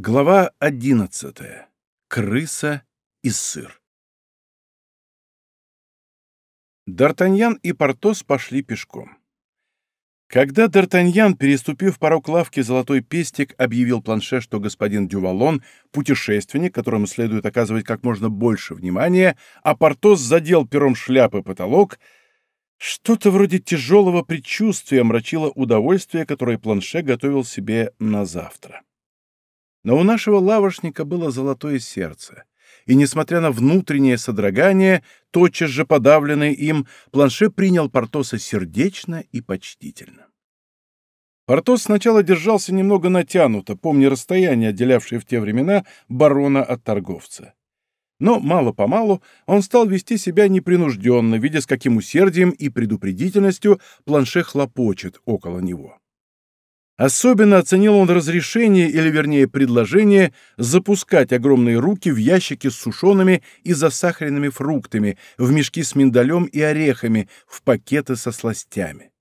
Глава одиннадцатая. Крыса и сыр. Д'Артаньян и Портос пошли пешком. Когда Д'Артаньян, переступив порог лавки «Золотой пестик», объявил планше, что господин Дювалон — путешественник, которому следует оказывать как можно больше внимания, а Портос задел пером шляпы потолок, что-то вроде тяжелого предчувствия мрачило удовольствие, которое планше готовил себе на завтра. Но у нашего лавошника было золотое сердце, и, несмотря на внутреннее содрогание, тотчас же подавленное им, Планше принял Портоса сердечно и почтительно. Портос сначала держался немного натянуто, помня расстояние, отделявшее в те времена барона от торговца. Но мало-помалу он стал вести себя непринужденно, видя, с каким усердием и предупредительностью Планше хлопочет около него. Особенно оценил он разрешение, или вернее предложение, запускать огромные руки в ящики с сушеными и засахаренными фруктами, в мешки с миндалем и орехами, в пакеты со сластями.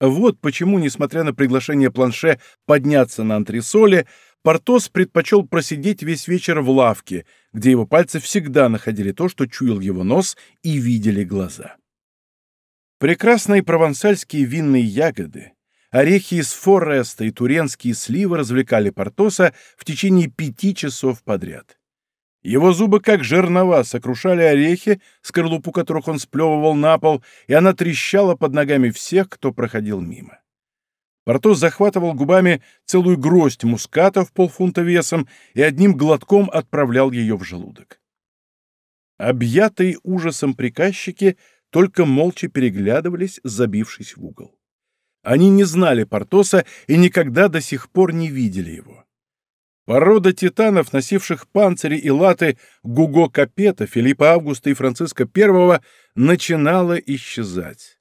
Вот почему, несмотря на приглашение Планше подняться на антресоле, Портос предпочел просидеть весь вечер в лавке, где его пальцы всегда находили то, что чуял его нос и видели глаза. Прекрасные провансальские винные ягоды, Орехи из Фореста и туренские сливы развлекали Портоса в течение пяти часов подряд. Его зубы, как жернова, сокрушали орехи, скорлупу которых он сплевывал на пол, и она трещала под ногами всех, кто проходил мимо. Портос захватывал губами целую гроздь муската в полфунта весом и одним глотком отправлял ее в желудок. Объятые ужасом приказчики только молча переглядывались, забившись в угол. Они не знали Портоса и никогда до сих пор не видели его. Порода титанов, носивших панцири и латы Гуго Капета, Филиппа Августа и Франциска I, начинала исчезать.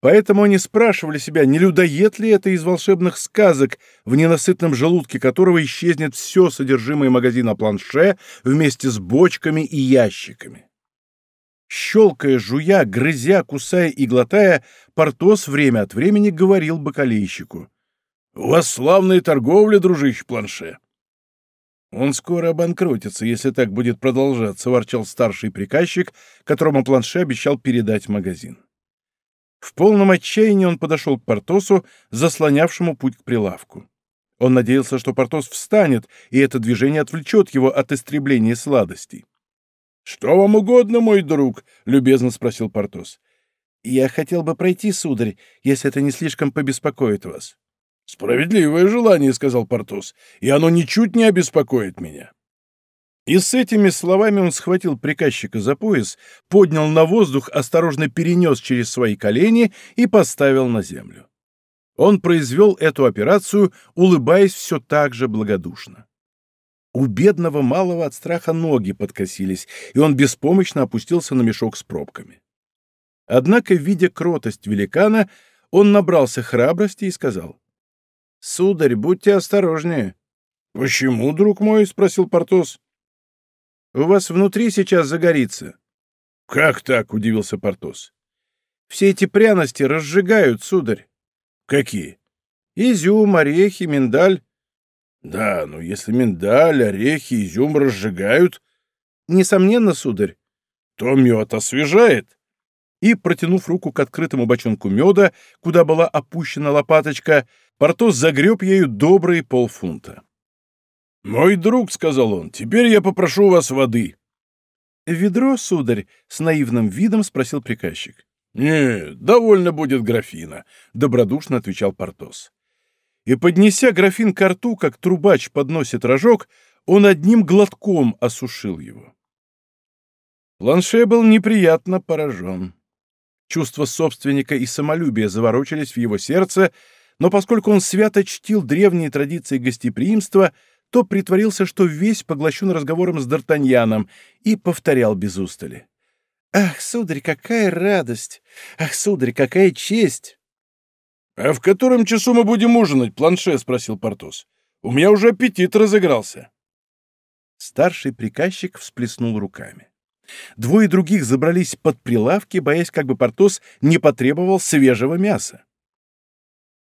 Поэтому они спрашивали себя, не людоед ли это из волшебных сказок, в ненасытном желудке которого исчезнет все содержимое магазина планше вместе с бочками и ящиками. Щелкая, жуя, грызя, кусая и глотая, Портос время от времени говорил бокалейщику. — У вас славная торговля, дружище Планше. — Он скоро обанкротится, если так будет продолжаться, — ворчал старший приказчик, которому Планше обещал передать магазин. В полном отчаянии он подошел к Портосу, заслонявшему путь к прилавку. Он надеялся, что Портос встанет, и это движение отвлечет его от истребления сладостей. «Что вам угодно, мой друг?» — любезно спросил Портос. «Я хотел бы пройти, сударь, если это не слишком побеспокоит вас». «Справедливое желание», — сказал Портос, — «и оно ничуть не обеспокоит меня». И с этими словами он схватил приказчика за пояс, поднял на воздух, осторожно перенес через свои колени и поставил на землю. Он произвел эту операцию, улыбаясь все так же благодушно. У бедного малого от страха ноги подкосились, и он беспомощно опустился на мешок с пробками. Однако, видя кротость великана, он набрался храбрости и сказал, «Сударь, будьте осторожнее». «Почему, друг мой?» — спросил Портос. «У вас внутри сейчас загорится». «Как так?» — удивился Портос. «Все эти пряности разжигают, сударь». «Какие?» «Изюм, орехи, миндаль». Да, но если миндаль, орехи, изюм разжигают... Несомненно, сударь. То мед освежает. И, протянув руку к открытому бочонку меда, куда была опущена лопаточка, Портос загреб ею добрые полфунта. «Мой друг», — сказал он, — «теперь я попрошу вас воды». «Ведро, сударь?» — с наивным видом спросил приказчик. «Не, довольно будет графина», — добродушно отвечал Портос и, поднеся графин к рту, как трубач подносит рожок, он одним глотком осушил его. Планше был неприятно поражен. Чувства собственника и самолюбия заворочились в его сердце, но поскольку он свято чтил древние традиции гостеприимства, то притворился, что весь поглощен разговором с Д'Артаньяном и повторял без устали. «Ах, сударь, какая радость! Ах, сударь, какая честь!» «А в котором часу мы будем ужинать, планше?» — спросил Портос. «У меня уже аппетит разыгрался». Старший приказчик всплеснул руками. Двое других забрались под прилавки, боясь, как бы Портос не потребовал свежего мяса.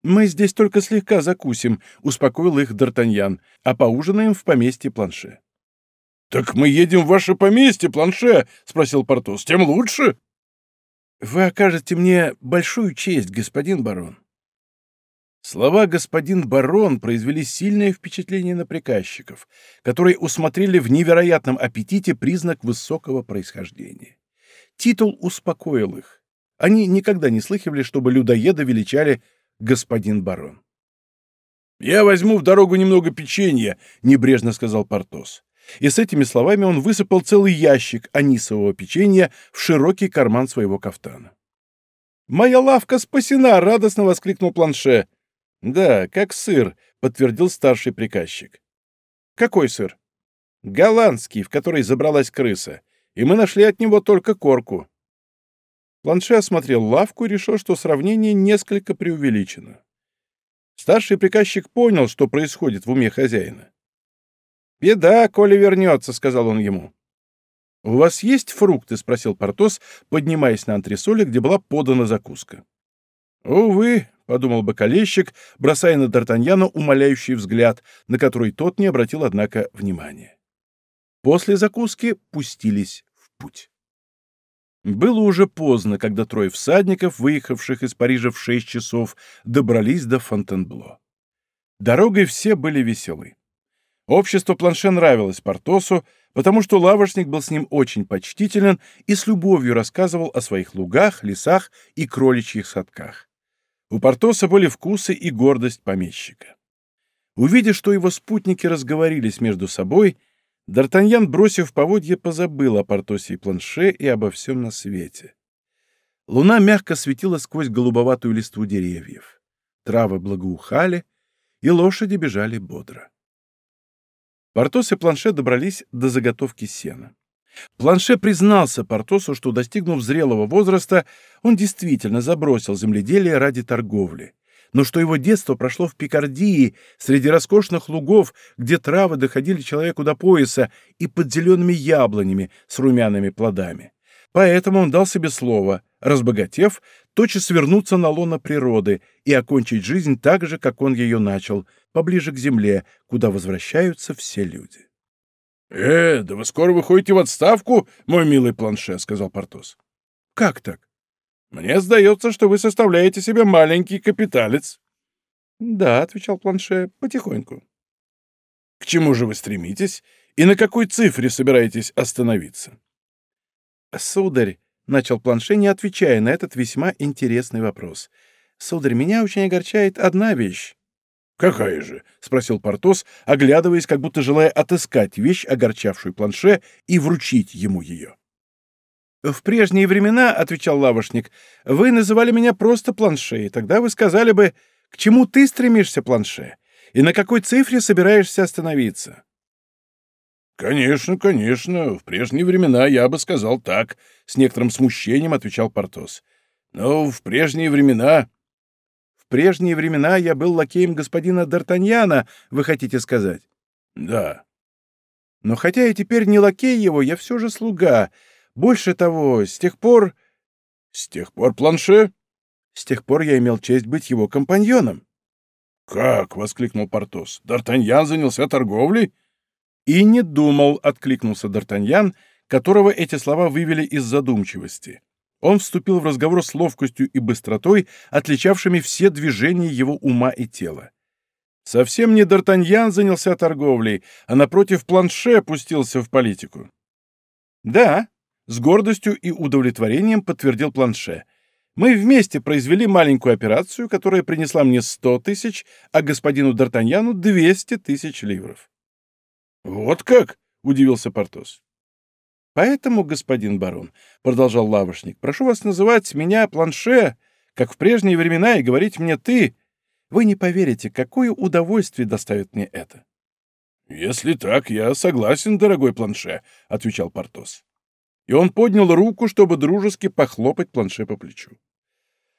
«Мы здесь только слегка закусим», — успокоил их Д'Артаньян, «а поужинаем в поместье Планше». «Так мы едем в ваше поместье, Планше?» — спросил Портос. «Тем лучше». «Вы окажете мне большую честь, господин барон». Слова «господин барон» произвели сильное впечатление на приказчиков, которые усмотрели в невероятном аппетите признак высокого происхождения. Титул успокоил их. Они никогда не слыхивали, чтобы людоеда величали «господин барон». «Я возьму в дорогу немного печенья», — небрежно сказал Портос. И с этими словами он высыпал целый ящик анисового печенья в широкий карман своего кафтана. «Моя лавка спасена!» — радостно воскликнул Планше. «Да, как сыр», — подтвердил старший приказчик. «Какой сыр?» «Голландский, в который забралась крыса, и мы нашли от него только корку». Планше осмотрел лавку и решил, что сравнение несколько преувеличено. Старший приказчик понял, что происходит в уме хозяина. «Беда, коли вернется», — сказал он ему. «У вас есть фрукты?» — спросил Портос, поднимаясь на антресоле, где была подана закуска. «Увы», — подумал бокалейщик, бросая на Д'Артаньяна умоляющий взгляд, на который тот не обратил, однако, внимания. После закуски пустились в путь. Было уже поздно, когда трое всадников, выехавших из Парижа в шесть часов, добрались до Фонтенбло. Дорогой все были веселы. Общество Планше нравилось Портосу, потому что лавочник был с ним очень почтителен и с любовью рассказывал о своих лугах, лесах и кроличьих садках. У Портоса были вкусы и гордость помещика. Увидев, что его спутники разговорились между собой, Д'Артаньян, бросив поводье, позабыл о Портосе и Планше и обо всем на свете. Луна мягко светила сквозь голубоватую листву деревьев. Травы благоухали, и лошади бежали бодро. Портос и Планше добрались до заготовки сена. Планше признался Портосу, что, достигнув зрелого возраста, он действительно забросил земледелие ради торговли, но что его детство прошло в Пикардии, среди роскошных лугов, где травы доходили человеку до пояса, и под зелеными яблонями с румяными плодами. Поэтому он дал себе слово, разбогатев, тотчас вернуться на лоно природы и окончить жизнь так же, как он ее начал, поближе к земле, куда возвращаются все люди. — Э, да вы скоро выходите в отставку, мой милый планше, — сказал Портос. — Как так? — Мне сдается, что вы составляете себе маленький капиталец. — Да, — отвечал планше, — потихоньку. — К чему же вы стремитесь и на какой цифре собираетесь остановиться? — Сударь, — начал Планше, не отвечая на этот весьма интересный вопрос. «Сударь, меня очень огорчает одна вещь». «Какая же?» — спросил Портос, оглядываясь, как будто желая отыскать вещь, огорчавшую Планше, и вручить ему ее. «В прежние времена, — отвечал лавошник, — вы называли меня просто Планше, и тогда вы сказали бы, к чему ты стремишься, Планше, и на какой цифре собираешься остановиться?» «Конечно, конечно. В прежние времена я бы сказал так», — с некоторым смущением отвечал Портос. «Но в прежние времена...» «В прежние времена я был лакеем господина Д'Артаньяна, вы хотите сказать?» «Да». «Но хотя я теперь не лакей его, я все же слуга. Больше того, с тех пор...» «С тех пор, Планше?» «С тех пор я имел честь быть его компаньоном». «Как?» — воскликнул Портос. «Д'Артаньян занялся торговлей?» «И не думал», — откликнулся Д'Артаньян, которого эти слова вывели из задумчивости. Он вступил в разговор с ловкостью и быстротой, отличавшими все движения его ума и тела. Совсем не Д'Артаньян занялся торговлей, а напротив планше пустился в политику. «Да», — с гордостью и удовлетворением подтвердил планше. «Мы вместе произвели маленькую операцию, которая принесла мне сто тысяч, а господину Д'Артаньяну двести тысяч ливров». «Вот как?» — удивился Портос. «Поэтому, господин барон, — продолжал лавошник, — прошу вас называть меня планше, как в прежние времена, и говорить мне «ты». Вы не поверите, какое удовольствие доставит мне это». «Если так, я согласен, дорогой планше», — отвечал Портос. И он поднял руку, чтобы дружески похлопать планше по плечу.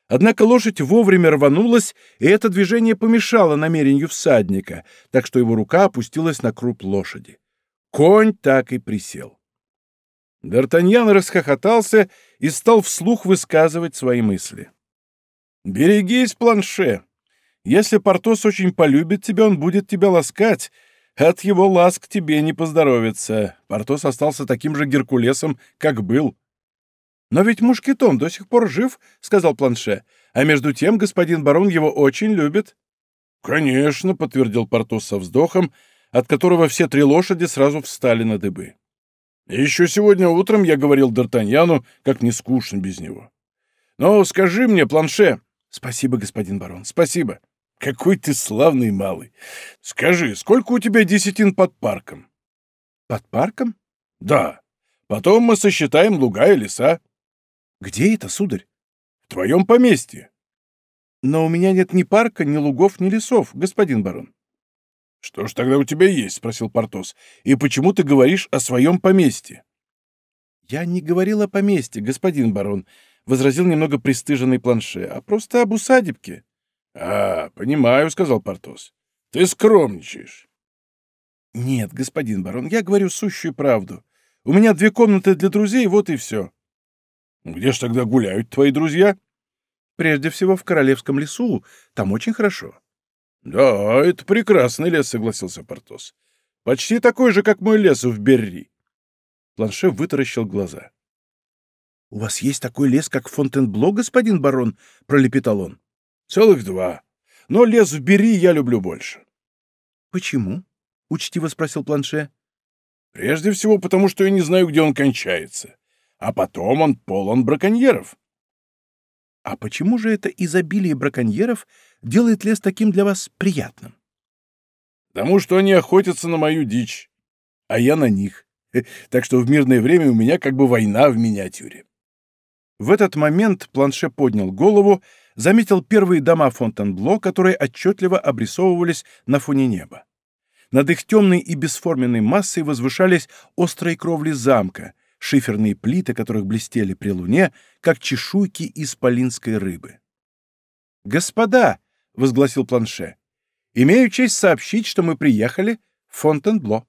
Однако лошадь вовремя рванулась, и это движение помешало намерению всадника, так что его рука опустилась на круп лошади. Конь так и присел. Д'Артаньян расхохотался и стал вслух высказывать свои мысли. «Берегись, планше! Если Портос очень полюбит тебя, он будет тебя ласкать. От его ласк тебе не поздоровится. Портос остался таким же Геркулесом, как был. «Но ведь Мушкетон до сих пор жив», — сказал Планше. «А между тем господин барон его очень любит». «Конечно», — подтвердил Портос со вздохом, от которого все три лошади сразу встали на дыбы. «Еще сегодня утром я говорил Д'Артаньяну, как не скучно без него. Но скажи мне, Планше...» «Спасибо, господин барон, спасибо. Какой ты славный малый. Скажи, сколько у тебя десятин под парком?» «Под парком?» «Да. Потом мы сосчитаем луга и леса». «Где это, сударь?» «В твоем поместье». «Но у меня нет ни парка, ни лугов, ни лесов, господин барон». «Что ж тогда у тебя есть?» — спросил Портос. «И почему ты говоришь о своем поместье?» «Я не говорил о поместье, господин барон», — возразил немного пристыженный планше, «а просто об усадебке». «А, понимаю», — сказал Портос. «Ты скромничаешь». «Нет, господин барон, я говорю сущую правду. У меня две комнаты для друзей, вот и все». «Где ж тогда гуляют твои друзья?» «Прежде всего в Королевском лесу. Там очень хорошо». «Да, это прекрасный лес», — согласился Портос. «Почти такой же, как мой лес в Берри». Планше вытаращил глаза. «У вас есть такой лес, как Фонтенбло, господин барон?» — пролепетал он. Целых два. Но лес в Бери я люблю больше. Почему? Учтиво спросил Планше. Прежде всего, потому что я не знаю, где он кончается. А потом он полон браконьеров. А почему же это изобилие браконьеров делает лес таким для вас приятным? Потому что они охотятся на мою дичь, а я на них. Так что в мирное время у меня как бы война в миниатюре. В этот момент Планше поднял голову заметил первые дома Фонтенбло, которые отчетливо обрисовывались на фоне неба. Над их темной и бесформенной массой возвышались острые кровли замка, шиферные плиты, которых блестели при луне, как чешуйки исполинской рыбы. «Господа!» — возгласил Планше. «Имею честь сообщить, что мы приехали в Фонтенбло».